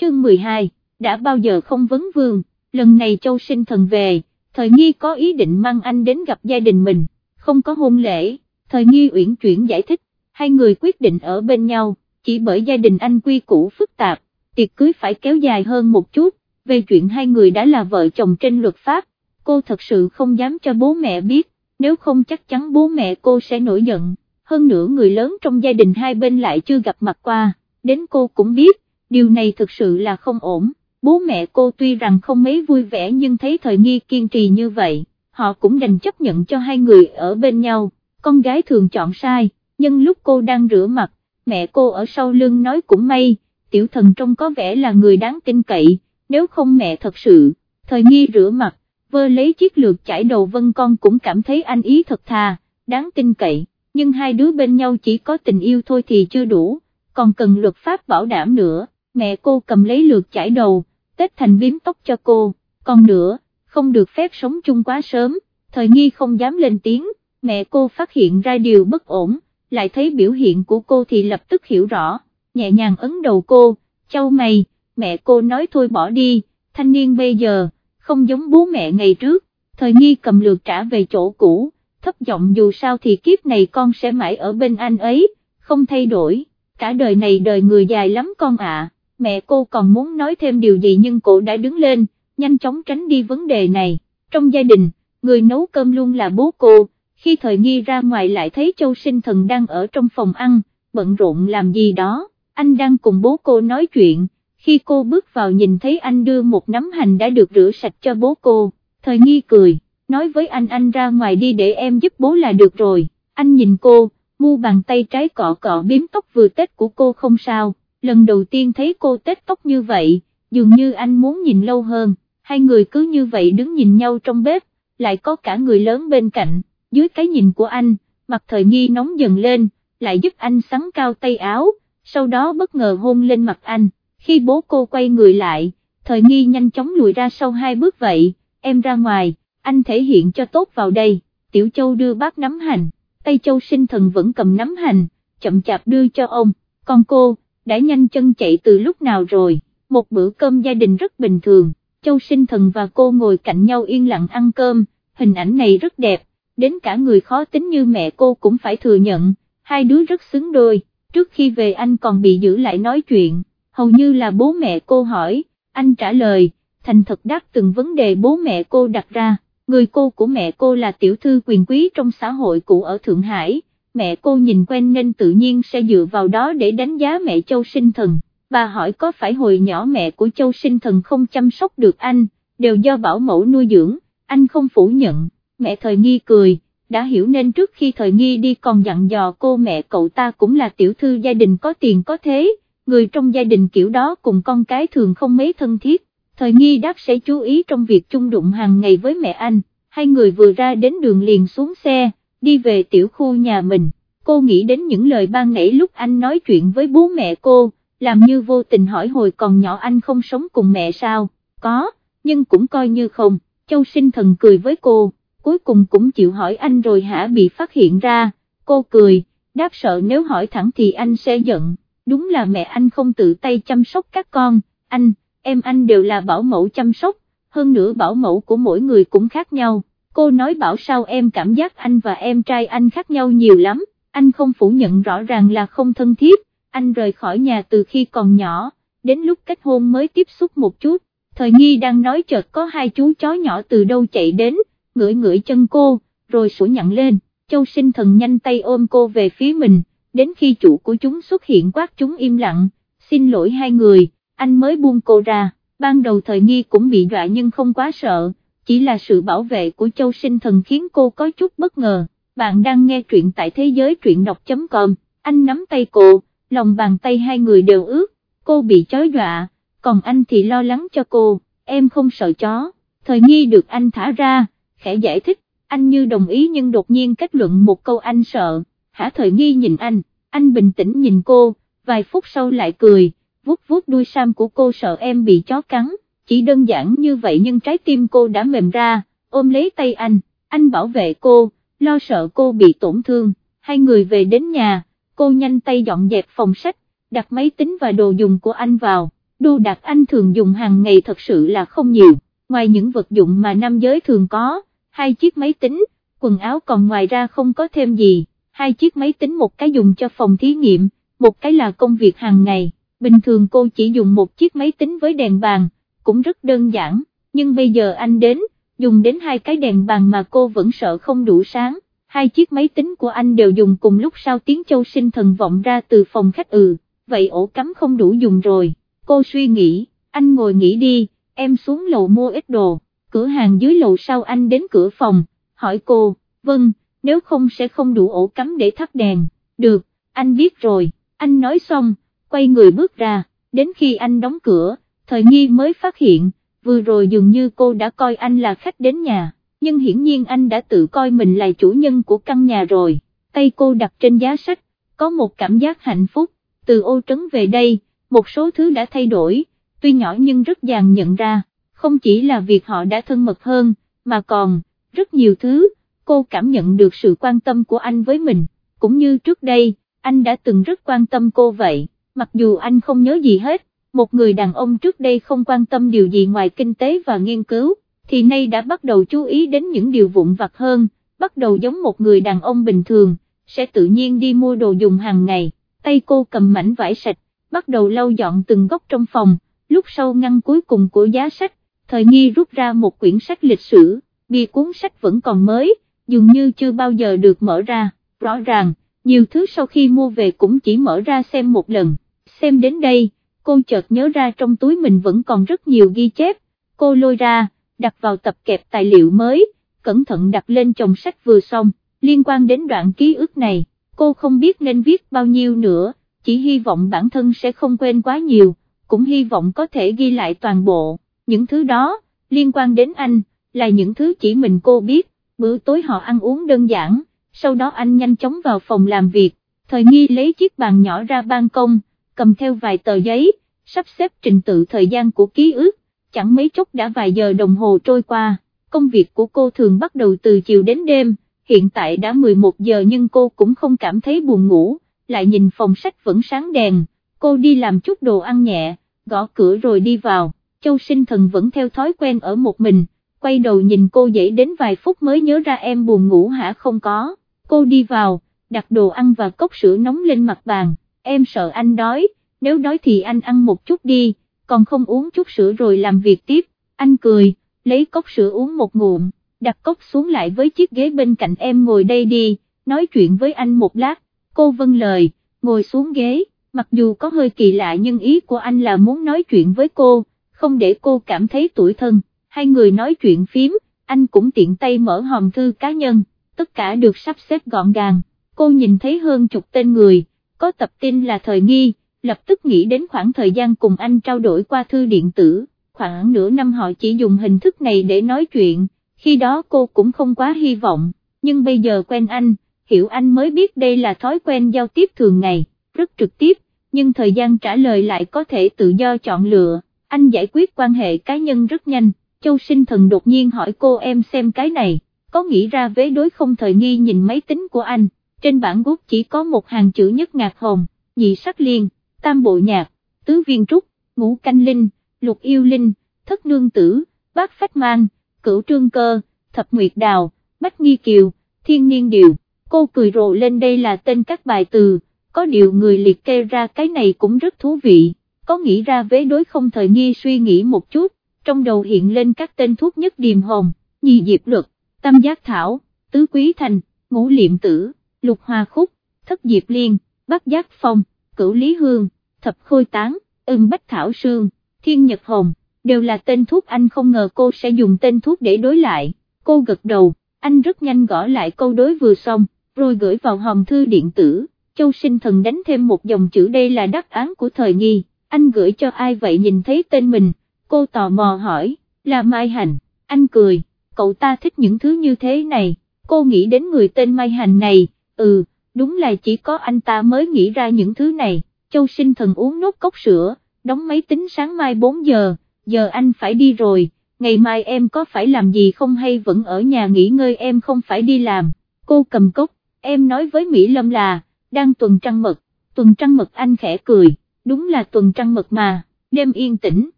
chương 12, đã bao giờ không vấn vương, lần này châu sinh thần về, thời nghi có ý định mang anh đến gặp gia đình mình, không có hôn lễ, thời nghi uyển chuyển giải thích, hai người quyết định ở bên nhau, chỉ bởi gia đình anh quy củ phức tạp, tiệc cưới phải kéo dài hơn một chút, về chuyện hai người đã là vợ chồng trên luật pháp, cô thật sự không dám cho bố mẹ biết, nếu không chắc chắn bố mẹ cô sẽ nổi giận, hơn nữa người lớn trong gia đình hai bên lại chưa gặp mặt qua, đến cô cũng biết, điều này thực sự là không ổn, bố mẹ cô tuy rằng không mấy vui vẻ nhưng thấy thời nghi kiên trì như vậy, họ cũng đành chấp nhận cho hai người ở bên nhau, con gái thường chọn sai, nhưng lúc cô đang rửa mặt, mẹ cô ở sau lưng nói cũng may, tiểu thần trông có vẻ là người đáng tin cậy, nếu không mẹ thật sự, thời nghi rửa mặt, vơ lấy chiếc lược chải đầu vân con cũng cảm thấy anh ý thật thà, đáng tin cậy, nhưng hai đứa bên nhau chỉ có tình yêu thôi thì chưa đủ, còn cần luật pháp bảo đảm nữa, mẹ cô cầm lấy lược chải đầu, tết thành biếm tóc cho cô, còn nữa, không được phép sống chung quá sớm, thời nghi không dám lên tiếng, mẹ cô phát hiện ra điều bất ổn, lại thấy biểu hiện của cô thì lập tức hiểu rõ, nhẹ nhàng ấn đầu cô, châu mày, mẹ cô nói thôi bỏ đi, thanh niên bây giờ, không giống bố mẹ ngày trước, thời nghi cầm lược trả về chỗ cũ, thấp giọng dù sao thì kiếp này con sẽ mãi ở bên anh ấy, không thay đổi, cả đời này đời người dài lắm con ạ, mẹ cô còn muốn nói thêm điều gì nhưng cô đã đứng lên, nhanh chóng tránh đi vấn đề này, trong gia đình, người nấu cơm luôn là bố cô, khi thời nghi ra ngoài lại thấy châu sinh thần đang ở trong phòng ăn, bận rộn làm gì đó, anh đang cùng bố cô nói chuyện, khi cô bước vào nhìn thấy anh đưa một nắm hành đã được rửa sạch cho bố cô, thời nghi cười, nói với anh anh ra ngoài đi để em giúp bố là được rồi, anh nhìn cô, mu bàn tay trái cọ cọ biếm tóc vừa tết của cô không sao, lần đầu tiên thấy cô tết tóc như vậy, dường như anh muốn nhìn lâu hơn, hai người cứ như vậy đứng nhìn nhau trong bếp, lại có cả người lớn bên cạnh, dưới cái nhìn của anh, mặt thời nghi nóng dần lên, lại giúp anh sắn cao tay áo, sau đó bất ngờ hôn lên mặt anh. Khi bố cô quay người lại, thời nghi nhanh chóng lùi ra sau hai bước vậy, em ra ngoài, anh thể hiện cho tốt vào đây, tiểu châu đưa bác nắm hành, tay châu sinh thần vẫn cầm nắm hành, chậm chạp đưa cho ông, còn cô, đã nhanh chân chạy từ lúc nào rồi, một bữa cơm gia đình rất bình thường, châu sinh thần và cô ngồi cạnh nhau yên lặng ăn cơm, hình ảnh này rất đẹp, đến cả người khó tính như mẹ cô cũng phải thừa nhận, hai đứa rất xứng đôi, trước khi về anh còn bị giữ lại nói chuyện hầu như là bố mẹ cô hỏi, anh trả lời, thành thật đáp từng vấn đề bố mẹ cô đặt ra, người cô của mẹ cô là tiểu thư quyền quý trong xã hội cũ ở Thượng Hải, mẹ cô nhìn quen nên tự nhiên sẽ dựa vào đó để đánh giá mẹ Châu Sinh Thần, bà hỏi có phải hồi nhỏ mẹ của Châu Sinh Thần không chăm sóc được anh, đều do bảo mẫu nuôi dưỡng, anh không phủ nhận, mẹ thời nghi cười, đã hiểu nên trước khi thời nghi đi còn dặn dò cô mẹ cậu ta cũng là tiểu thư gia đình có tiền có thế người trong gia đình kiểu đó cùng con cái thường không mấy thân thiết, thời nghi đáp sẽ chú ý trong việc chung đụng hàng ngày với mẹ anh, hai người vừa ra đến đường liền xuống xe, đi về tiểu khu nhà mình, cô nghĩ đến những lời ban nãy lúc anh nói chuyện với bố mẹ cô, làm như vô tình hỏi hồi còn nhỏ anh không sống cùng mẹ sao, có, nhưng cũng coi như không, châu sinh thần cười với cô, cuối cùng cũng chịu hỏi anh rồi hả bị phát hiện ra, cô cười, đáp sợ nếu hỏi thẳng thì anh sẽ giận. Đúng là mẹ anh không tự tay chăm sóc các con, anh, em anh đều là bảo mẫu chăm sóc, hơn nữa bảo mẫu của mỗi người cũng khác nhau, cô nói bảo sao em cảm giác anh và em trai anh khác nhau nhiều lắm, anh không phủ nhận rõ ràng là không thân thiết, anh rời khỏi nhà từ khi còn nhỏ, đến lúc kết hôn mới tiếp xúc một chút, thời nghi đang nói chợt có hai chú chó nhỏ từ đâu chạy đến, ngửi ngửi chân cô, rồi sủa nhặn lên, châu sinh thần nhanh tay ôm cô về phía mình đến khi chủ của chúng xuất hiện quát chúng im lặng, xin lỗi hai người, anh mới buông cô ra, ban đầu thời nghi cũng bị dọa nhưng không quá sợ, chỉ là sự bảo vệ của châu sinh thần khiến cô có chút bất ngờ, bạn đang nghe truyện tại thế giới truyện đọc.com, anh nắm tay cô, lòng bàn tay hai người đều ướt, cô bị chói dọa, còn anh thì lo lắng cho cô, em không sợ chó, thời nghi được anh thả ra, khẽ giải thích, anh như đồng ý nhưng đột nhiên kết luận một câu anh sợ. Hả thời nghi nhìn anh, anh bình tĩnh nhìn cô, vài phút sau lại cười, vuốt vuốt đuôi sam của cô sợ em bị chó cắn, chỉ đơn giản như vậy nhưng trái tim cô đã mềm ra, ôm lấy tay anh, anh bảo vệ cô, lo sợ cô bị tổn thương, hai người về đến nhà, cô nhanh tay dọn dẹp phòng sách, đặt máy tính và đồ dùng của anh vào, đồ đạc anh thường dùng hàng ngày thật sự là không nhiều, ngoài những vật dụng mà nam giới thường có, hai chiếc máy tính, quần áo còn ngoài ra không có thêm gì, hai chiếc máy tính một cái dùng cho phòng thí nghiệm, một cái là công việc hàng ngày, bình thường cô chỉ dùng một chiếc máy tính với đèn bàn, cũng rất đơn giản, nhưng bây giờ anh đến, dùng đến hai cái đèn bàn mà cô vẫn sợ không đủ sáng, hai chiếc máy tính của anh đều dùng cùng lúc sau tiếng châu sinh thần vọng ra từ phòng khách ừ, vậy ổ cắm không đủ dùng rồi, cô suy nghĩ, anh ngồi nghỉ đi, em xuống lầu mua ít đồ, cửa hàng dưới lầu sau anh đến cửa phòng, hỏi cô, vâng, nếu không sẽ không đủ ổ cắm để thắp đèn, được, anh biết rồi, anh nói xong, quay người bước ra, đến khi anh đóng cửa, thời nghi mới phát hiện, vừa rồi dường như cô đã coi anh là khách đến nhà, nhưng hiển nhiên anh đã tự coi mình là chủ nhân của căn nhà rồi, tay cô đặt trên giá sách, có một cảm giác hạnh phúc, từ ô trấn về đây, một số thứ đã thay đổi, tuy nhỏ nhưng rất dàn nhận ra, không chỉ là việc họ đã thân mật hơn, mà còn, rất nhiều thứ, cô cảm nhận được sự quan tâm của anh với mình, cũng như trước đây, anh đã từng rất quan tâm cô vậy, mặc dù anh không nhớ gì hết, một người đàn ông trước đây không quan tâm điều gì ngoài kinh tế và nghiên cứu, thì nay đã bắt đầu chú ý đến những điều vụn vặt hơn, bắt đầu giống một người đàn ông bình thường, sẽ tự nhiên đi mua đồ dùng hàng ngày, tay cô cầm mảnh vải sạch, bắt đầu lau dọn từng góc trong phòng, lúc sau ngăn cuối cùng của giá sách, thời nghi rút ra một quyển sách lịch sử, bìa cuốn sách vẫn còn mới, dường như chưa bao giờ được mở ra, rõ ràng, nhiều thứ sau khi mua về cũng chỉ mở ra xem một lần, xem đến đây, cô chợt nhớ ra trong túi mình vẫn còn rất nhiều ghi chép, cô lôi ra, đặt vào tập kẹp tài liệu mới, cẩn thận đặt lên chồng sách vừa xong, liên quan đến đoạn ký ức này, cô không biết nên viết bao nhiêu nữa, chỉ hy vọng bản thân sẽ không quên quá nhiều, cũng hy vọng có thể ghi lại toàn bộ, những thứ đó, liên quan đến anh, là những thứ chỉ mình cô biết, bữa tối họ ăn uống đơn giản, sau đó anh nhanh chóng vào phòng làm việc, thời nghi lấy chiếc bàn nhỏ ra ban công, cầm theo vài tờ giấy, sắp xếp trình tự thời gian của ký ức, chẳng mấy chốc đã vài giờ đồng hồ trôi qua, công việc của cô thường bắt đầu từ chiều đến đêm, hiện tại đã 11 giờ nhưng cô cũng không cảm thấy buồn ngủ, lại nhìn phòng sách vẫn sáng đèn, cô đi làm chút đồ ăn nhẹ, gõ cửa rồi đi vào, châu sinh thần vẫn theo thói quen ở một mình, quay đầu nhìn cô dậy đến vài phút mới nhớ ra em buồn ngủ hả không có, cô đi vào, đặt đồ ăn và cốc sữa nóng lên mặt bàn, em sợ anh đói, nếu đói thì anh ăn một chút đi, còn không uống chút sữa rồi làm việc tiếp, anh cười, lấy cốc sữa uống một ngụm, đặt cốc xuống lại với chiếc ghế bên cạnh em ngồi đây đi, nói chuyện với anh một lát, cô vâng lời, ngồi xuống ghế, mặc dù có hơi kỳ lạ nhưng ý của anh là muốn nói chuyện với cô, không để cô cảm thấy tủi thân, hai người nói chuyện phím, anh cũng tiện tay mở hòm thư cá nhân, tất cả được sắp xếp gọn gàng, cô nhìn thấy hơn chục tên người, có tập tin là thời nghi, lập tức nghĩ đến khoảng thời gian cùng anh trao đổi qua thư điện tử, khoảng nửa năm họ chỉ dùng hình thức này để nói chuyện, khi đó cô cũng không quá hy vọng, nhưng bây giờ quen anh, hiểu anh mới biết đây là thói quen giao tiếp thường ngày, rất trực tiếp, nhưng thời gian trả lời lại có thể tự do chọn lựa, anh giải quyết quan hệ cá nhân rất nhanh, Châu Sinh Thần đột nhiên hỏi cô em xem cái này, có nghĩ ra vế đối không thời nghi nhìn máy tính của anh, trên bản gốc chỉ có một hàng chữ nhất ngạc hồng, nhị sắc liên tam bộ nhạc, tứ viên trúc, ngũ canh linh, lục yêu linh, thất nương tử, bát phách mang, cửu trương cơ, thập nguyệt đào, bách nghi kiều, thiên niên điều, cô cười rộ lên đây là tên các bài từ, có điều người liệt kê ra cái này cũng rất thú vị, có nghĩ ra vế đối không thời nghi suy nghĩ một chút, trong đầu hiện lên các tên thuốc nhất điềm hồng, nhị diệp luật, tam giác thảo, tứ quý thành, ngũ liệm tử, lục hoa khúc, thất diệp liên, bát giác phong cửu lý hương, thập khôi tán, ưng bách thảo sương, thiên nhật hồng, đều là tên thuốc anh không ngờ cô sẽ dùng tên thuốc để đối lại, cô gật đầu, anh rất nhanh gõ lại câu đối vừa xong, rồi gửi vào hòm thư điện tử, châu sinh thần đánh thêm một dòng chữ đây là đáp án của thời nghi, anh gửi cho ai vậy nhìn thấy tên mình, cô tò mò hỏi, là Mai Hành, anh cười, cậu ta thích những thứ như thế này, cô nghĩ đến người tên Mai Hành này, ừ, đúng là chỉ có anh ta mới nghĩ ra những thứ này, châu sinh thần uống nốt cốc sữa, đóng máy tính sáng mai 4 giờ, giờ anh phải đi rồi, ngày mai em có phải làm gì không hay vẫn ở nhà nghỉ ngơi em không phải đi làm, cô cầm cốc, em nói với Mỹ Lâm là, đang tuần trăng mật, tuần trăng mật anh khẽ cười, đúng là tuần trăng mật mà, đêm yên tĩnh,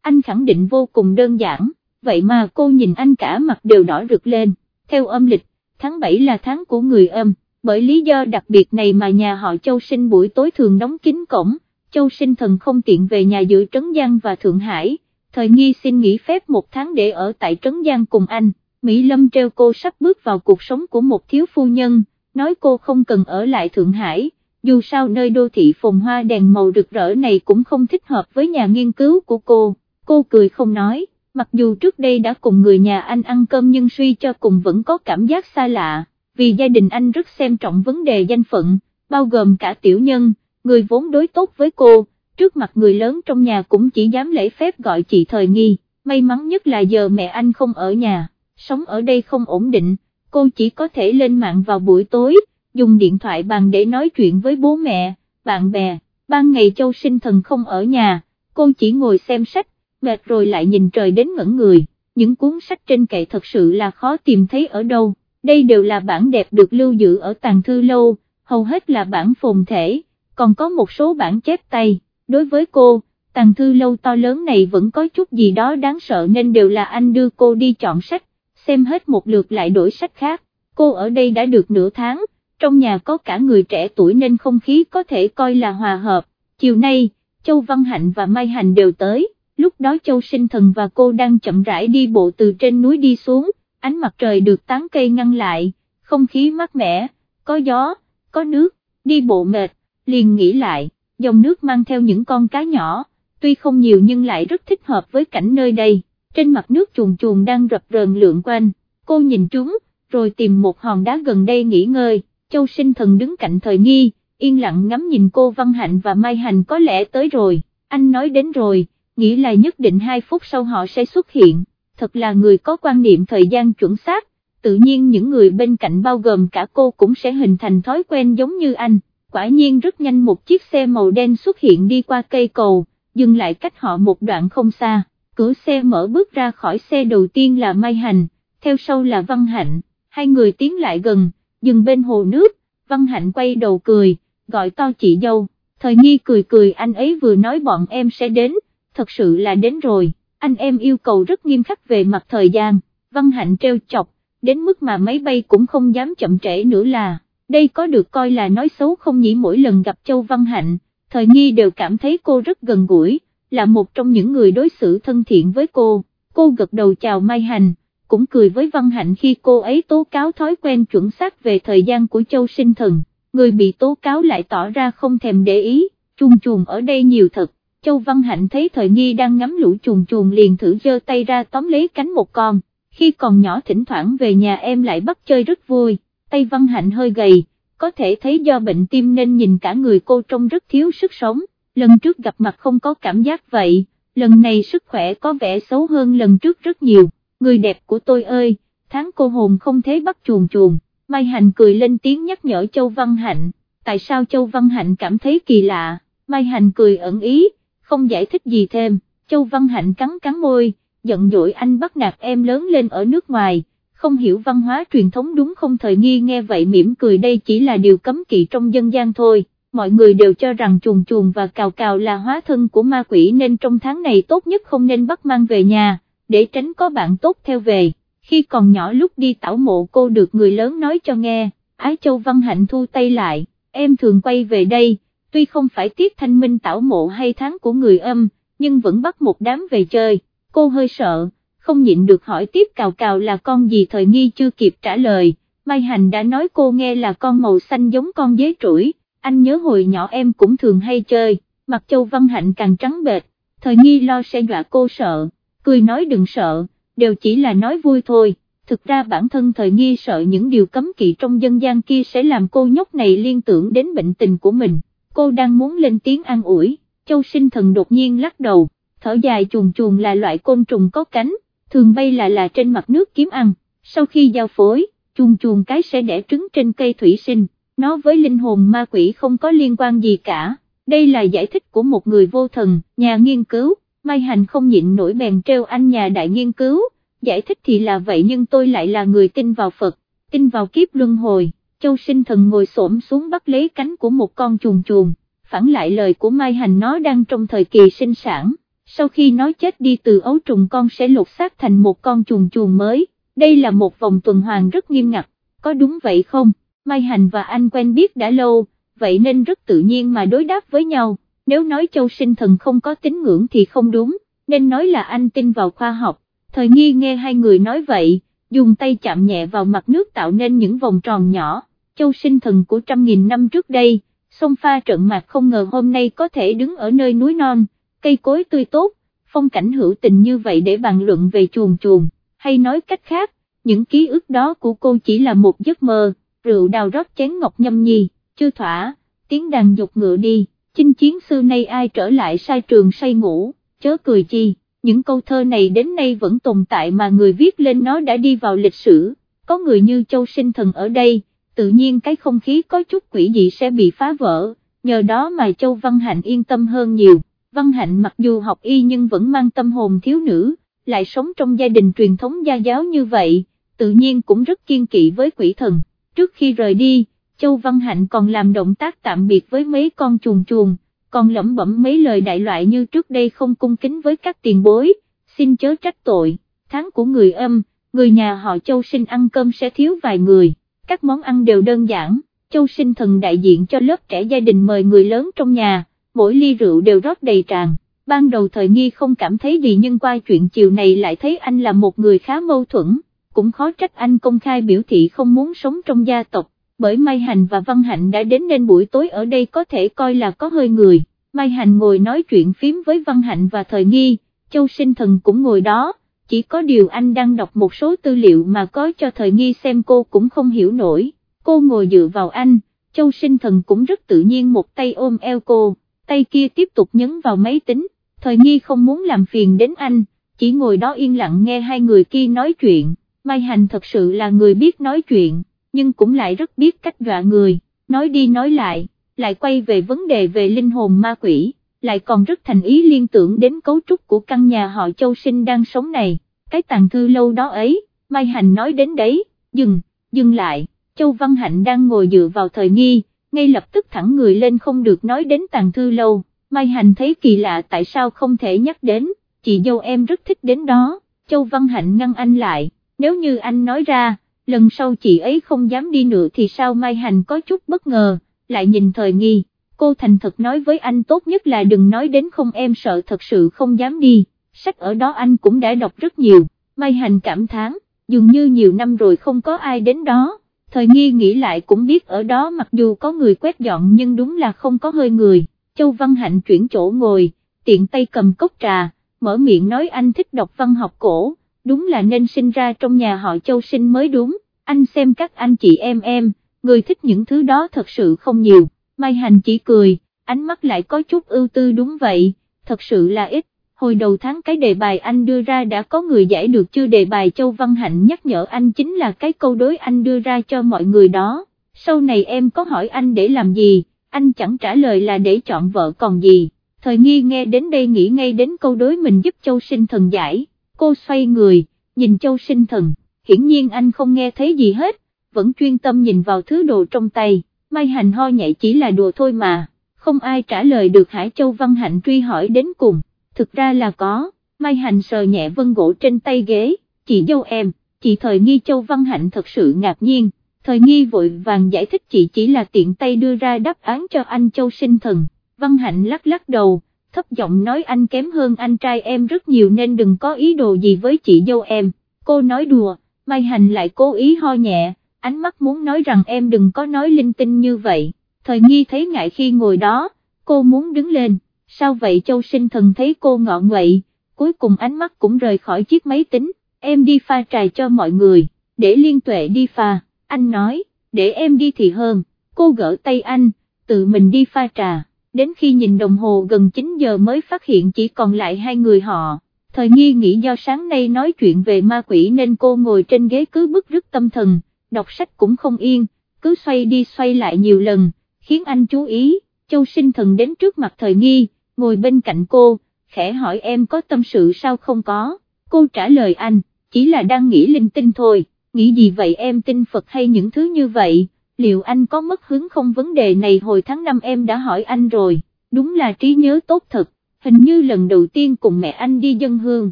anh khẳng định vô cùng đơn giản, vậy mà cô nhìn anh cả mặt đều đỏ rực lên, theo âm lịch, tháng 7 là tháng của người âm, bởi lý do đặc biệt này mà nhà họ Châu Sinh buổi tối thường đóng kín cổng, Châu Sinh thần không tiện về nhà giữa Trấn Giang và Thượng Hải, thời nghi xin nghỉ phép một tháng để ở tại Trấn Giang cùng anh, Mỹ Lâm treo cô sắp bước vào cuộc sống của một thiếu phu nhân, nói cô không cần ở lại Thượng Hải, dù sao nơi đô thị phồn hoa đèn màu rực rỡ này cũng không thích hợp với nhà nghiên cứu của cô, cô cười không nói, mặc dù trước đây đã cùng người nhà anh ăn cơm nhưng suy cho cùng vẫn có cảm giác xa lạ, vì gia đình anh rất xem trọng vấn đề danh phận, bao gồm cả tiểu nhân, người vốn đối tốt với cô, trước mặt người lớn trong nhà cũng chỉ dám lễ phép gọi chị thời nghi, may mắn nhất là giờ mẹ anh không ở nhà, sống ở đây không ổn định, cô chỉ có thể lên mạng vào buổi tối, dùng điện thoại bàn để nói chuyện với bố mẹ, bạn bè, ban ngày châu sinh thần không ở nhà, cô chỉ ngồi xem sách, mệt rồi lại nhìn trời đến ngẩn người, những cuốn sách trên kệ thật sự là khó tìm thấy ở đâu, đây đều là bản đẹp được lưu giữ ở tàng thư lâu, hầu hết là bản phồn thể, còn có một số bản chép tay, đối với cô, tàng thư lâu to lớn này vẫn có chút gì đó đáng sợ nên đều là anh đưa cô đi chọn sách, xem hết một lượt lại đổi sách khác, cô ở đây đã được nửa tháng, trong nhà có cả người trẻ tuổi nên không khí có thể coi là hòa hợp, chiều nay, Châu Văn Hạnh và Mai Hành đều tới, lúc đó Châu Sinh Thần và cô đang chậm rãi đi bộ từ trên núi đi xuống, ánh mặt trời được tán cây ngăn lại, không khí mát mẻ, có gió, có nước, đi bộ mệt, liền nghĩ lại, dòng nước mang theo những con cá nhỏ, tuy không nhiều nhưng lại rất thích hợp với cảnh nơi đây, trên mặt nước chuồn chuồn đang rập rờn lượn quanh, cô nhìn chúng, rồi tìm một hòn đá gần đây nghỉ ngơi, Châu Sinh Thần đứng cạnh thời nghi, yên lặng ngắm nhìn cô Văn Hạnh và Mai Hành có lẽ tới rồi, anh nói đến rồi, nghĩ là nhất định 2 phút sau họ sẽ xuất hiện, thật là người có quan niệm thời gian chuẩn xác, tự nhiên những người bên cạnh bao gồm cả cô cũng sẽ hình thành thói quen giống như anh, quả nhiên rất nhanh một chiếc xe màu đen xuất hiện đi qua cây cầu, dừng lại cách họ một đoạn không xa, cửa xe mở bước ra khỏi xe đầu tiên là Mai Hành, theo sau là Văn Hạnh, hai người tiến lại gần, dừng bên hồ nước, Văn Hạnh quay đầu cười, gọi to chị dâu, thời nghi cười cười anh ấy vừa nói bọn em sẽ đến, thật sự là đến rồi, anh em yêu cầu rất nghiêm khắc về mặt thời gian, Văn Hạnh treo chọc, đến mức mà máy bay cũng không dám chậm trễ nữa là, đây có được coi là nói xấu không nhỉ? Mỗi lần gặp Châu Văn Hạnh, thời nghi đều cảm thấy cô rất gần gũi, là một trong những người đối xử thân thiện với cô, cô gật đầu chào Mai Hành cũng cười với Văn Hạnh khi cô ấy tố cáo thói quen chuẩn xác về thời gian của Châu Sinh Thần, người bị tố cáo lại tỏ ra không thèm để ý, chung chuồng ở đây nhiều thật, Châu Văn Hạnh thấy thời nghi đang ngắm lũ chuồn chuồn liền thử giơ tay ra tóm lấy cánh một con, khi còn nhỏ thỉnh thoảng về nhà em lại bắt chơi rất vui, tay Văn Hạnh hơi gầy, có thể thấy do bệnh tim nên nhìn cả người cô trông rất thiếu sức sống, lần trước gặp mặt không có cảm giác vậy, lần này sức khỏe có vẻ xấu hơn lần trước rất nhiều. Người đẹp của tôi ơi, tháng cô hồn không thế bắt chuồn chuồn, Mai Hạnh cười lên tiếng nhắc nhở Châu Văn Hạnh, tại sao Châu Văn Hạnh cảm thấy kỳ lạ, Mai Hạnh cười ẩn ý, không giải thích gì thêm, Châu Văn Hạnh cắn cắn môi, giận dỗi anh bắt nạt em lớn lên ở nước ngoài, không hiểu văn hóa truyền thống đúng không thời nghi nghe vậy mỉm cười đây chỉ là điều cấm kỵ trong dân gian thôi. Mọi người đều cho rằng chuồn chuồn và cào cào là hóa thân của ma quỷ nên trong tháng này tốt nhất không nên bắt mang về nhà, để tránh có bạn tốt theo về, khi còn nhỏ lúc đi tảo mộ cô được người lớn nói cho nghe, Ái Châu Văn Hạnh thu tay lại, em thường quay về đây, tuy không phải tiết thanh minh tảo mộ hay tháng của người âm, nhưng vẫn bắt một đám về chơi, cô hơi sợ, không nhịn được hỏi tiếp cào cào là con gì thời nghi chưa kịp trả lời, Mai Hành đã nói cô nghe là con màu xanh giống con dế trũi, anh nhớ hồi nhỏ em cũng thường hay chơi, mặt Châu Văn Hạnh càng trắng bệt, thời nghi lo sẽ dọa cô sợ, cười nói đừng sợ, đều chỉ là nói vui thôi, thực ra bản thân thời nghi sợ những điều cấm kỵ trong dân gian kia sẽ làm cô nhóc này liên tưởng đến bệnh tình của mình, cô đang muốn lên tiếng an ủi, châu sinh thần đột nhiên lắc đầu, thở dài chuồn chuồn là loại côn trùng có cánh, thường bay là là trên mặt nước kiếm ăn, sau khi giao phối, chuồn chuồn cái sẽ đẻ trứng trên cây thủy sinh, nó với linh hồn ma quỷ không có liên quan gì cả, đây là giải thích của một người vô thần, nhà nghiên cứu Mai Hành không nhịn nổi bèn treo anh nhà đại nghiên cứu, giải thích thì là vậy nhưng tôi lại là người tin vào Phật, tin vào kiếp luân hồi, châu sinh thần ngồi xổm xuống bắt lấy cánh của một con chuồn chuồn, phản lại lời của Mai Hành nó đang trong thời kỳ sinh sản, sau khi nó chết đi từ ấu trùng con sẽ lột xác thành một con chuồn chuồn mới, đây là một vòng tuần hoàn rất nghiêm ngặt, có đúng vậy không? Mai Hành và anh quen biết đã lâu, vậy nên rất tự nhiên mà đối đáp với nhau, nếu nói châu sinh thần không có tín ngưỡng thì không đúng, nên nói là anh tin vào khoa học, thời nghi nghe hai người nói vậy, dùng tay chạm nhẹ vào mặt nước tạo nên những vòng tròn nhỏ, châu sinh thần của trăm nghìn năm trước đây, sông pha trận mạc không ngờ hôm nay có thể đứng ở nơi núi non, cây cối tươi tốt, phong cảnh hữu tình như vậy để bàn luận về chuồn chuồn, hay nói cách khác, những ký ức đó của cô chỉ là một giấc mơ, rượu đào rót chén ngọc nhâm nhi, chưa thỏa, tiếng đàn dục ngựa đi, chinh chiến xưa nay ai trở lại sai trường say ngủ, chớ cười chi, những câu thơ này đến nay vẫn tồn tại mà người viết lên nó đã đi vào lịch sử, có người như Châu Sinh Thần ở đây, tự nhiên cái không khí có chút quỷ dị sẽ bị phá vỡ, nhờ đó mà Châu Văn Hạnh yên tâm hơn nhiều, Văn Hạnh mặc dù học y nhưng vẫn mang tâm hồn thiếu nữ, lại sống trong gia đình truyền thống gia giáo như vậy, tự nhiên cũng rất kiên kỵ với quỷ thần, trước khi rời đi, Châu Văn Hạnh còn làm động tác tạm biệt với mấy con chuồn chuồn, còn lẩm bẩm mấy lời đại loại như trước đây không cung kính với các tiền bối, xin chớ trách tội, tháng của người âm, người nhà họ Châu sinh ăn cơm sẽ thiếu vài người, các món ăn đều đơn giản, Châu sinh thần đại diện cho lớp trẻ gia đình mời người lớn trong nhà, mỗi ly rượu đều rót đầy tràn. Ban đầu thời nghi không cảm thấy gì nhưng qua chuyện chiều này lại thấy anh là một người khá mâu thuẫn, cũng khó trách anh công khai biểu thị không muốn sống trong gia tộc, bởi Mai Hành và Văn Hạnh đã đến nên buổi tối ở đây có thể coi là có hơi người, Mai Hành ngồi nói chuyện phím với Văn Hạnh và Thời Nghi, Châu Sinh Thần cũng ngồi đó, chỉ có điều anh đang đọc một số tư liệu mà có cho Thời Nghi xem cô cũng không hiểu nổi, cô ngồi dựa vào anh, Châu Sinh Thần cũng rất tự nhiên một tay ôm eo cô, tay kia tiếp tục nhấn vào máy tính, Thời Nghi không muốn làm phiền đến anh, chỉ ngồi đó yên lặng nghe hai người kia nói chuyện, Mai Hành thật sự là người biết nói chuyện nhưng cũng lại rất biết cách dọa người, nói đi nói lại, lại quay về vấn đề về linh hồn ma quỷ, lại còn rất thành ý liên tưởng đến cấu trúc của căn nhà họ Châu Sinh đang sống này, cái tàn thư lâu đó ấy, Mai Hành nói đến đấy, dừng, dừng lại, Châu Văn Hạnh đang ngồi dựa vào thời nghi, ngay lập tức thẳng người lên không được nói đến tàn thư lâu, Mai Hành thấy kỳ lạ tại sao không thể nhắc đến, chị dâu em rất thích đến đó, Châu Văn Hạnh ngăn anh lại, nếu như anh nói ra, lần sau chị ấy không dám đi nữa thì sao? Mai Hành có chút bất ngờ, lại nhìn thời nghi, cô thành thật nói với anh tốt nhất là đừng nói đến không em sợ thật sự không dám đi, sách ở đó anh cũng đã đọc rất nhiều, Mai Hành cảm thán, dường như nhiều năm rồi không có ai đến đó, thời nghi nghĩ lại cũng biết ở đó mặc dù có người quét dọn nhưng đúng là không có hơi người, Châu Văn Hạnh chuyển chỗ ngồi, tiện tay cầm cốc trà, mở miệng nói anh thích đọc văn học cổ. Đúng là nên sinh ra trong nhà họ châu sinh mới đúng, anh xem các anh chị em em, người thích những thứ đó thật sự không nhiều, Mai Hành chỉ cười, ánh mắt lại có chút ưu tư đúng vậy, thật sự là ít, hồi đầu tháng cái đề bài anh đưa ra đã có người giải được chưa? Đề bài Châu Văn Hạnh nhắc nhở anh chính là cái câu đối anh đưa ra cho mọi người đó, sau này em có hỏi anh để làm gì, anh chẳng trả lời là để chọn vợ còn gì, thời nghi nghe đến đây nghĩ ngay đến câu đối mình giúp Châu sinh thần giải. Cô xoay người, nhìn châu sinh thần, hiển nhiên anh không nghe thấy gì hết, vẫn chuyên tâm nhìn vào thứ đồ trong tay, Mai Hành ho nhảy chỉ là đùa thôi mà, không ai trả lời được Hải Châu Văn Hạnh truy hỏi đến cùng, thực ra là có, Mai Hành sờ nhẹ vân gỗ trên tay ghế, chị dâu em, chị thời nghi Châu Văn Hạnh thật sự ngạc nhiên, thời nghi vội vàng giải thích chị chỉ là tiện tay đưa ra đáp án cho anh Châu sinh thần, Văn Hạnh lắc lắc đầu, thấp giọng nói anh kém hơn anh trai em rất nhiều nên đừng có ý đồ gì với chị dâu em, cô nói đùa, Mai Hành lại cố ý ho nhẹ, ánh mắt muốn nói rằng em đừng có nói linh tinh như vậy, thời nghi thấy ngại khi ngồi đó, cô muốn đứng lên, sao vậy châu sinh thần thấy cô ngọ nguậy, cuối cùng ánh mắt cũng rời khỏi chiếc máy tính, em đi pha trà cho mọi người, để liên tuệ đi pha, anh nói, để em đi thì hơn, cô gỡ tay anh, tự mình đi pha trà. Đến khi nhìn đồng hồ gần 9 giờ mới phát hiện chỉ còn lại hai người họ. Thời nghi nghĩ do sáng nay nói chuyện về ma quỷ nên cô ngồi trên ghế cứ bức rứt tâm thần, đọc sách cũng không yên, cứ xoay đi xoay lại nhiều lần, khiến anh chú ý, châu sinh thần đến trước mặt thời nghi, ngồi bên cạnh cô, khẽ hỏi em có tâm sự sao không có, cô trả lời anh, chỉ là đang nghĩ linh tinh thôi, nghĩ gì vậy em tin Phật hay những thứ như vậy, liệu anh có mất hứng không? Vấn đề này hồi tháng 5 em đã hỏi anh rồi, đúng là trí nhớ tốt thật, hình như lần đầu tiên cùng mẹ anh đi dân hương,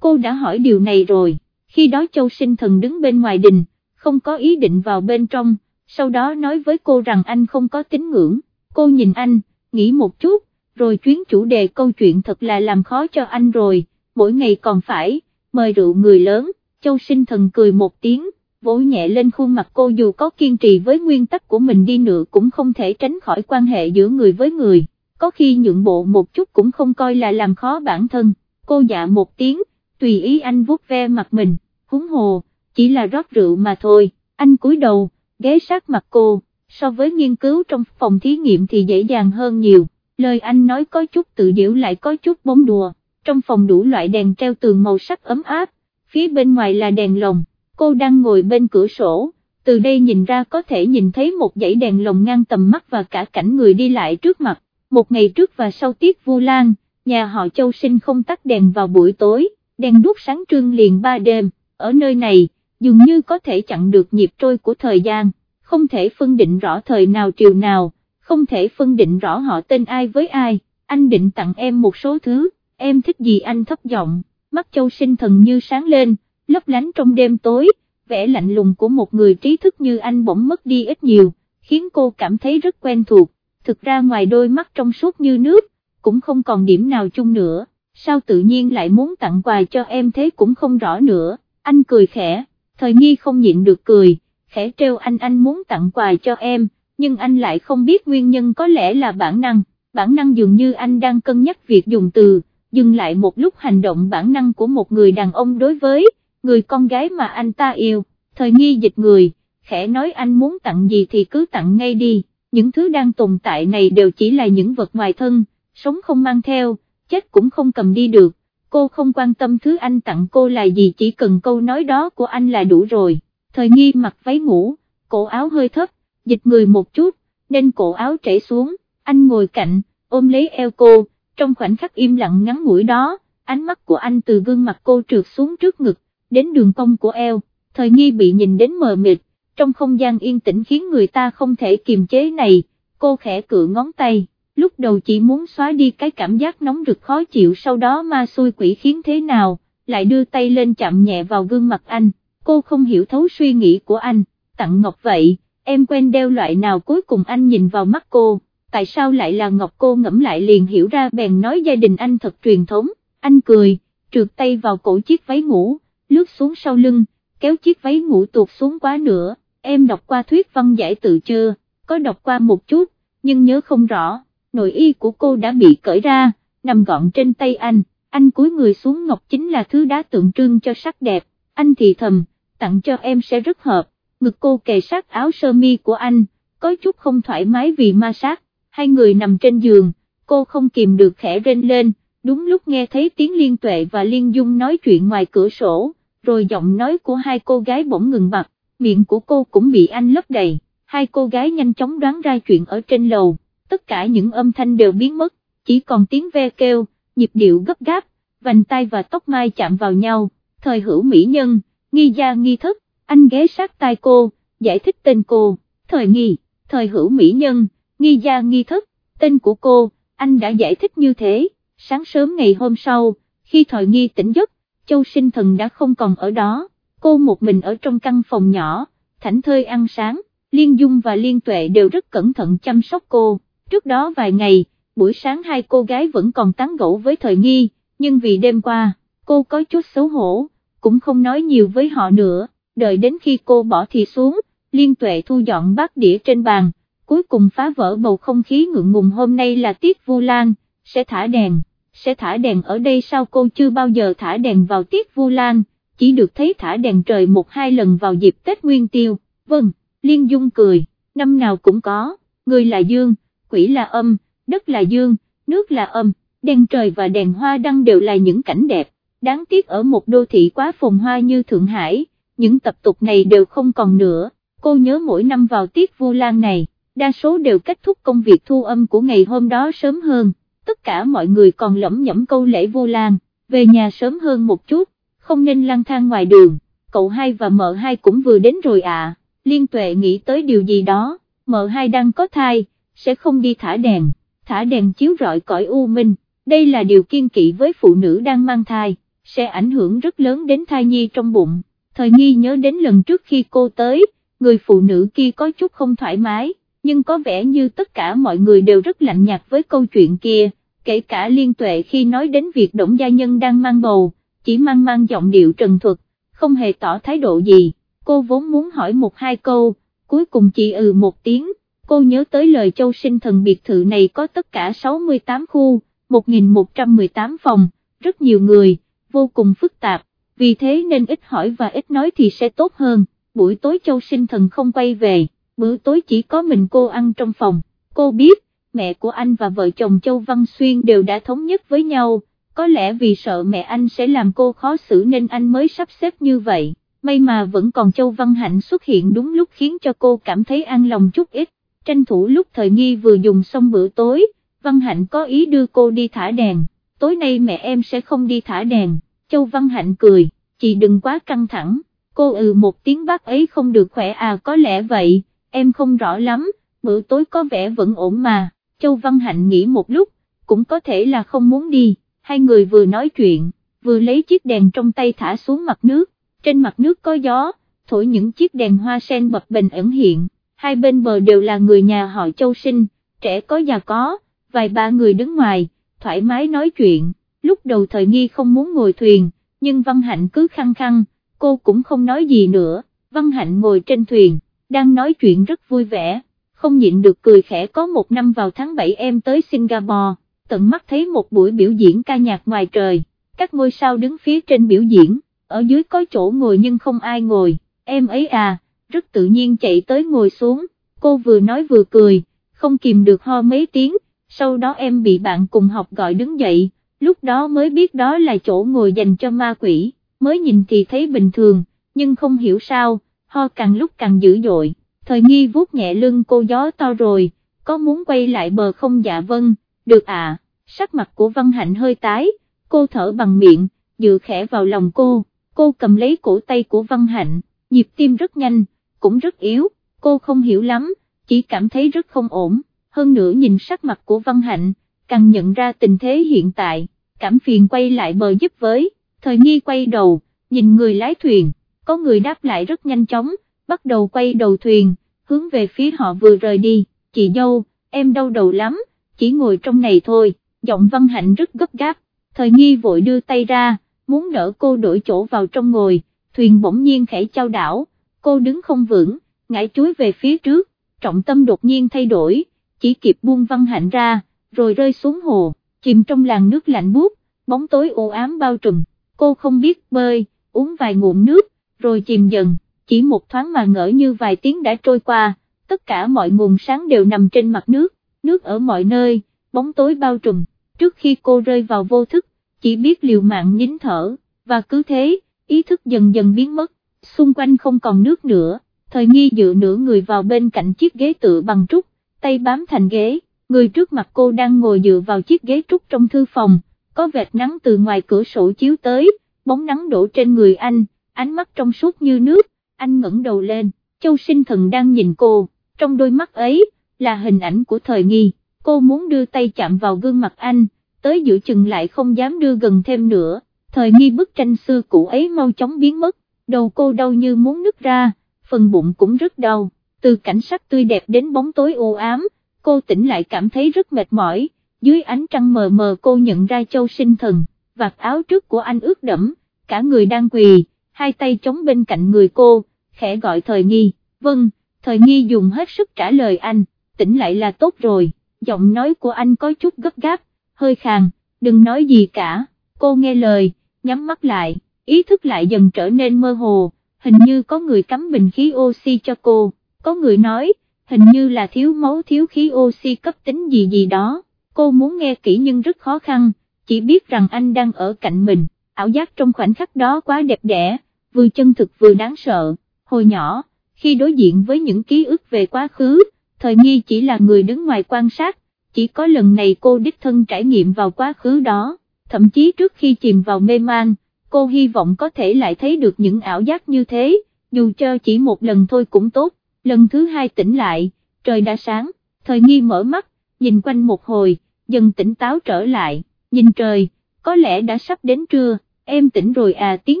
cô đã hỏi điều này rồi, khi đó Châu Sinh Thần đứng bên ngoài đình, không có ý định vào bên trong, sau đó nói với cô rằng anh không có tín ngưỡng, cô nhìn anh, nghĩ một chút, rồi chuyến chủ đề câu chuyện thật là làm khó cho anh rồi, mỗi ngày còn phải, mời rượu người lớn, Châu Sinh Thần cười một tiếng, vỗ nhẹ lên khuôn mặt cô dù có kiên trì với nguyên tắc của mình đi nữa cũng không thể tránh khỏi quan hệ giữa người với người, có khi nhượng bộ một chút cũng không coi là làm khó bản thân, cô dạ một tiếng, tùy ý anh vuốt ve mặt mình, húng hồ, chỉ là rót rượu mà thôi, anh cúi đầu, ghé sát mặt cô, so với nghiên cứu trong phòng thí nghiệm thì dễ dàng hơn nhiều, lời anh nói có chút tự diễu lại có chút bóng đùa, trong phòng đủ loại đèn treo tường màu sắc ấm áp, phía bên ngoài là đèn lồng, cô đang ngồi bên cửa sổ, từ đây nhìn ra có thể nhìn thấy một dãy đèn lồng ngang tầm mắt và cả cảnh người đi lại trước mặt, một ngày trước và sau tiết vu lan, nhà họ châu sinh không tắt đèn vào buổi tối, đèn đuốc sáng trưng liền ba đêm, ở nơi này, dường như có thể chặn được nhịp trôi của thời gian, không thể phân định rõ thời nào triều nào, không thể phân định rõ họ tên ai với ai, anh định tặng em một số thứ, em thích gì anh thấp giọng, mắt châu sinh thần như sáng lên, lấp lánh trong đêm tối, vẻ lạnh lùng của một người trí thức như anh bỗng mất đi ít nhiều, khiến cô cảm thấy rất quen thuộc, thực ra ngoài đôi mắt trong suốt như nước, cũng không còn điểm nào chung nữa, sao tự nhiên lại muốn tặng quà cho em thế cũng không rõ nữa, anh cười khẽ, thời nghi không nhịn được cười, khẽ trêu anh anh muốn tặng quà cho em, nhưng anh lại không biết nguyên nhân có lẽ là bản năng, bản năng dường như anh đang cân nhắc việc dùng từ, dừng lại một lúc hành động bản năng của một người đàn ông đối với người con gái mà anh ta yêu, thời nghi dịch người, khẽ nói anh muốn tặng gì thì cứ tặng ngay đi, những thứ đang tồn tại này đều chỉ là những vật ngoài thân, sống không mang theo, chết cũng không cầm đi được, cô không quan tâm thứ anh tặng cô là gì chỉ cần câu nói đó của anh là đủ rồi, thời nghi mặc váy ngủ, cổ áo hơi thấp, dịch người một chút, nên cổ áo chảy xuống, anh ngồi cạnh, ôm lấy eo cô, trong khoảnh khắc im lặng ngắn ngủi đó, ánh mắt của anh từ gương mặt cô trượt xuống trước ngực, đến đường cong của eo, thời nghi bị nhìn đến mờ mịt, trong không gian yên tĩnh khiến người ta không thể kiềm chế này, cô khẽ cựa ngón tay, lúc đầu chỉ muốn xóa đi cái cảm giác nóng rực khó chịu sau đó ma xui quỷ khiến thế nào, lại đưa tay lên chạm nhẹ vào gương mặt anh, cô không hiểu thấu suy nghĩ của anh, tặng ngọc vậy, em quen đeo loại nào? Cuối cùng anh nhìn vào mắt cô, tại sao lại là ngọc? Cô ngẫm lại liền hiểu ra bèn nói gia đình anh thật truyền thống, anh cười, trượt tay vào cổ chiếc váy ngủ, lướt xuống sau lưng, kéo chiếc váy ngủ tuột xuống quá nữa, em đọc qua thuyết văn giải tự chưa, có đọc qua một chút, nhưng nhớ không rõ, nội y của cô đã bị cởi ra, nằm gọn trên tay anh, anh cúi người xuống ngọc chính là thứ đá tượng trưng cho sắc đẹp, anh thì thầm, tặng cho em sẽ rất hợp, ngực cô kề sát áo sơ mi của anh, có chút không thoải mái vì ma sát, hai người nằm trên giường, cô không kìm được khẽ rên lên, đúng lúc nghe thấy tiếng liên tuệ và liên dung nói chuyện ngoài cửa sổ rồi giọng nói của hai cô gái bỗng ngừng bặt, miệng của cô cũng bị anh lấp đầy, hai cô gái nhanh chóng đoán ra chuyện ở trên lầu, tất cả những âm thanh đều biến mất, chỉ còn tiếng ve kêu, nhịp điệu gấp gáp, vành tay và tóc mai chạm vào nhau, thời hữu mỹ nhân, nghi gia nghi thức, anh ghé sát tai cô, giải thích tên cô, thời nghi, thời hữu mỹ nhân, nghi gia nghi thức, tên của cô, anh đã giải thích như thế, sáng sớm ngày hôm sau, khi thời nghi tỉnh giấc, Châu sinh thần đã không còn ở đó, cô một mình ở trong căn phòng nhỏ, thảnh thơi ăn sáng, Liên Dung và Liên Tuệ đều rất cẩn thận chăm sóc cô, trước đó vài ngày, buổi sáng hai cô gái vẫn còn tán gẫu với thời nghi, nhưng vì đêm qua, cô có chút xấu hổ, cũng không nói nhiều với họ nữa, đợi đến khi cô bỏ thì xuống, Liên Tuệ thu dọn bát đĩa trên bàn, cuối cùng phá vỡ bầu không khí ngượng ngùng hôm nay là tiết vu lan, sẽ thả đèn sẽ thả đèn ở đây sao cô chưa bao giờ thả đèn vào tiết vu lan, chỉ được thấy thả đèn trời một hai lần vào dịp Tết Nguyên Tiêu, vâng, Liên Dung cười, năm nào cũng có, người là dương, quỷ là âm, đất là dương, nước là âm, đèn trời và đèn hoa đăng đều là những cảnh đẹp, đáng tiếc ở một đô thị quá phồn hoa như Thượng Hải, những tập tục này đều không còn nữa, cô nhớ mỗi năm vào tiết vu lan này, đa số đều kết thúc công việc thu âm của ngày hôm đó sớm hơn. Tất cả mọi người còn lẩm nhẩm câu lễ Vu lan, về nhà sớm hơn một chút, không nên lang thang ngoài đường, cậu hai và mợ hai cũng vừa đến rồi à, liên tuệ nghĩ tới điều gì đó, mợ hai đang có thai, sẽ không đi thả đèn, thả đèn chiếu rọi cõi u minh, đây là điều kiên kỵ với phụ nữ đang mang thai, sẽ ảnh hưởng rất lớn đến thai nhi trong bụng, thời nghi nhớ đến lần trước khi cô tới, người phụ nữ kia có chút không thoải mái, nhưng có vẻ như tất cả mọi người đều rất lạnh nhạt với câu chuyện kia, kể cả liên tuệ khi nói đến việc Đổng Gia Nhân đang mang bầu, chỉ mang mang giọng điệu trần thuật, không hề tỏ thái độ gì, cô vốn muốn hỏi một hai câu, cuối cùng chỉ ừ một tiếng, cô nhớ tới lời châu sinh thần biệt thự này có tất cả 68 khu, 1.118 phòng, rất nhiều người, vô cùng phức tạp, vì thế nên ít hỏi và ít nói thì sẽ tốt hơn, buổi tối châu sinh thần không quay về, bữa tối chỉ có mình cô ăn trong phòng, cô biết, mẹ của anh và vợ chồng Châu Văn Xuyên đều đã thống nhất với nhau, có lẽ vì sợ mẹ anh sẽ làm cô khó xử nên anh mới sắp xếp như vậy, may mà vẫn còn Châu Văn Hạnh xuất hiện đúng lúc khiến cho cô cảm thấy an lòng chút ít, tranh thủ lúc thời nghi vừa dùng xong bữa tối, Văn Hạnh có ý đưa cô đi thả đèn, tối nay mẹ em sẽ không đi thả đèn, Châu Văn Hạnh cười, chị đừng quá căng thẳng, cô ừ một tiếng bác ấy không được khỏe à có lẽ vậy, em không rõ lắm, bữa tối có vẻ vẫn ổn mà, Châu Văn Hạnh nghĩ một lúc, cũng có thể là không muốn đi, hai người vừa nói chuyện, vừa lấy chiếc đèn trong tay thả xuống mặt nước, trên mặt nước có gió, thổi những chiếc đèn hoa sen bập bềnh ẩn hiện, hai bên bờ đều là người nhà họ Châu Sinh, trẻ có già có, vài ba người đứng ngoài, thoải mái nói chuyện, lúc đầu thời nghi không muốn ngồi thuyền, nhưng Văn Hạnh cứ khăng khăng, cô cũng không nói gì nữa, Văn Hạnh ngồi trên thuyền, đang nói chuyện rất vui vẻ, không nhịn được cười khẽ có một năm vào tháng 7 em tới Singapore, tận mắt thấy một buổi biểu diễn ca nhạc ngoài trời, các ngôi sao đứng phía trên biểu diễn, ở dưới có chỗ ngồi nhưng không ai ngồi, em ấy à, rất tự nhiên chạy tới ngồi xuống, cô vừa nói vừa cười, không kìm được ho mấy tiếng, sau đó em bị bạn cùng học gọi đứng dậy, lúc đó mới biết đó là chỗ ngồi dành cho ma quỷ, mới nhìn thì thấy bình thường, nhưng không hiểu sao, ho càng lúc càng dữ dội, thời nghi vuốt nhẹ lưng cô gió to rồi, có muốn quay lại bờ không? Dạ vâng, được à, sắc mặt của Văn Hạnh hơi tái, cô thở bằng miệng, dựa khẽ vào lòng cô, cô cầm lấy cổ tay của Văn Hạnh, nhịp tim rất nhanh, cũng rất yếu, cô không hiểu lắm, chỉ cảm thấy rất không ổn, hơn nữa nhìn sắc mặt của Văn Hạnh, càng nhận ra tình thế hiện tại, cảm phiền quay lại bờ giúp với, thời nghi quay đầu, nhìn người lái thuyền, có người đáp lại rất nhanh chóng, bắt đầu quay đầu thuyền, hướng về phía họ vừa rời đi, chị dâu, em đau đầu lắm, chỉ ngồi trong này thôi, giọng Văn Hạnh rất gấp gáp, thời nghi vội đưa tay ra, muốn đỡ cô đổi chỗ vào trong ngồi, thuyền bỗng nhiên khẽ trao đảo, cô đứng không vững, ngã chuối về phía trước, trọng tâm đột nhiên thay đổi, chỉ kịp buông Văn Hạnh ra, rồi rơi xuống hồ, chìm trong làn nước lạnh buốt, bóng tối u ám bao trùm, cô không biết bơi, uống vài ngụm nước, rồi chìm dần, chỉ một thoáng mà ngỡ như vài tiếng đã trôi qua, tất cả mọi nguồn sáng đều nằm trên mặt nước, nước ở mọi nơi, bóng tối bao trùm, trước khi cô rơi vào vô thức, chỉ biết liều mạng nín thở, và cứ thế, ý thức dần dần biến mất, xung quanh không còn nước nữa, thời nghi dựa nửa người vào bên cạnh chiếc ghế tựa bằng trúc, tay bám thành ghế, người trước mặt cô đang ngồi dựa vào chiếc ghế trúc trong thư phòng, có vệt nắng từ ngoài cửa sổ chiếu tới, bóng nắng đổ trên người anh, ánh mắt trong suốt như nước, anh ngẩng đầu lên, châu sinh thần đang nhìn cô, trong đôi mắt ấy, là hình ảnh của thời nghi, cô muốn đưa tay chạm vào gương mặt anh, tới giữa chừng lại không dám đưa gần thêm nữa, thời nghi bức tranh xưa cũ ấy mau chóng biến mất, đầu cô đau như muốn nứt ra, phần bụng cũng rất đau, từ cảnh sắc tươi đẹp đến bóng tối u ám, cô tỉnh lại cảm thấy rất mệt mỏi, dưới ánh trăng mờ mờ cô nhận ra châu sinh thần, vạt áo trước của anh ướt đẫm, cả người đang quỳ, hai tay chống bên cạnh người cô, khẽ gọi thời nghi, vâng, thời nghi dùng hết sức trả lời anh, tỉnh lại là tốt rồi, giọng nói của anh có chút gấp gáp, hơi khàn, đừng nói gì cả, cô nghe lời, nhắm mắt lại, ý thức lại dần trở nên mơ hồ, hình như có người cắm bình khí oxy cho cô, có người nói, hình như là thiếu máu thiếu khí oxy cấp tính gì gì đó, cô muốn nghe kỹ nhưng rất khó khăn, chỉ biết rằng anh đang ở cạnh mình, ảo giác trong khoảnh khắc đó quá đẹp đẽ, vừa chân thực vừa đáng sợ, hồi nhỏ, khi đối diện với những ký ức về quá khứ, thời nghi chỉ là người đứng ngoài quan sát, chỉ có lần này cô đích thân trải nghiệm vào quá khứ đó, thậm chí trước khi chìm vào mê man, cô hy vọng có thể lại thấy được những ảo giác như thế, dù cho chỉ một lần thôi cũng tốt, lần thứ hai tỉnh lại, trời đã sáng, thời nghi mở mắt, nhìn quanh một hồi, dần tỉnh táo trở lại, nhìn trời, có lẽ đã sắp đến trưa, em tỉnh rồi à tiếng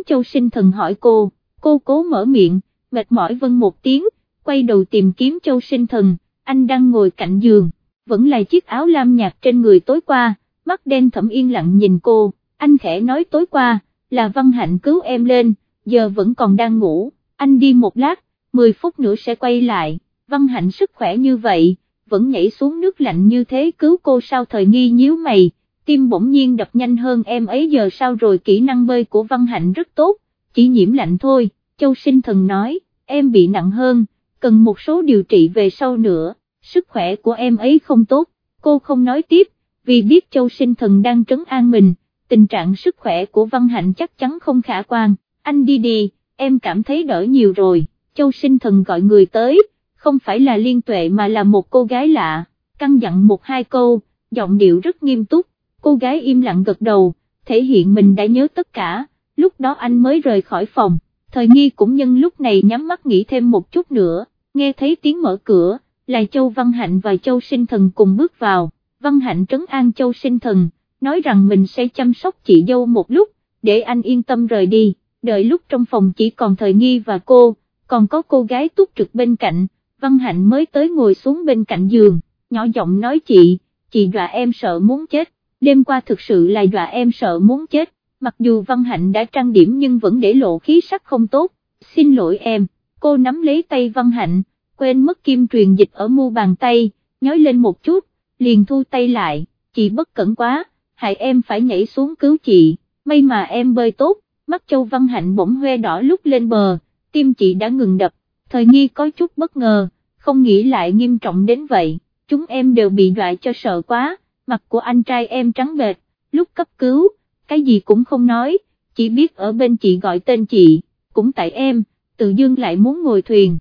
châu sinh thần hỏi cô, cô cố mở miệng, mệt mỏi vân một tiếng, quay đầu tìm kiếm châu sinh thần, anh đang ngồi cạnh giường, vẫn là chiếc áo lam nhạt trên người tối qua, mắt đen thẫm yên lặng nhìn cô, anh khẽ nói tối qua, là văn hạnh cứu em lên, giờ vẫn còn đang ngủ, anh đi một lát, 10 phút nữa sẽ quay lại, văn hạnh sức khỏe như vậy, vẫn nhảy xuống nước lạnh như thế cứu cô sao thời nghi nhíu mày, tim bỗng nhiên đập nhanh hơn em ấy giờ sao rồi kỹ năng bơi của văn hạnh rất tốt, chỉ nhiễm lạnh thôi, châu sinh thần nói, em bị nặng hơn, cần một số điều trị về sau nữa, sức khỏe của em ấy không tốt, cô không nói tiếp, vì biết châu sinh thần đang trấn an mình, tình trạng sức khỏe của văn hạnh chắc chắn không khả quan, anh đi đi, em cảm thấy đỡ nhiều rồi, châu sinh thần gọi người tới, không phải là liên tuệ mà là một cô gái lạ, căng dặn một hai câu, giọng điệu rất nghiêm túc, cô gái im lặng gật đầu, thể hiện mình đã nhớ tất cả, lúc đó anh mới rời khỏi phòng, thời nghi cũng nhân lúc này nhắm mắt nghĩ thêm một chút nữa, nghe thấy tiếng mở cửa, là Châu Văn Hạnh và Châu Sinh Thần cùng bước vào, Văn Hạnh trấn an Châu Sinh Thần, nói rằng mình sẽ chăm sóc chị dâu một lúc, để anh yên tâm rời đi, đợi lúc trong phòng chỉ còn thời nghi và cô, còn có cô gái túc trực bên cạnh, Văn Hạnh mới tới ngồi xuống bên cạnh giường, nhỏ giọng nói chị, chị dọa em sợ muốn chết, đêm qua thực sự là dọa em sợ muốn chết, mặc dù Văn Hạnh đã trang điểm nhưng vẫn để lộ khí sắc không tốt, xin lỗi em, cô nắm lấy tay Văn Hạnh, quên mất kim truyền dịch ở mu bàn tay, nhói lên một chút, liền thu tay lại, chị bất cẩn quá, hại em phải nhảy xuống cứu chị, may mà em bơi tốt, mắt Châu Văn Hạnh bỗng hoe đỏ lúc lên bờ, tim chị đã ngừng đập, thời nghi có chút bất ngờ, không nghĩ lại nghiêm trọng đến vậy, chúng em đều bị dọa cho sợ quá, mặt của anh trai em trắng bệch, lúc cấp cứu, cái gì cũng không nói, chỉ biết ở bên chị gọi tên chị, cũng tại em, tự dưng lại muốn ngồi thuyền.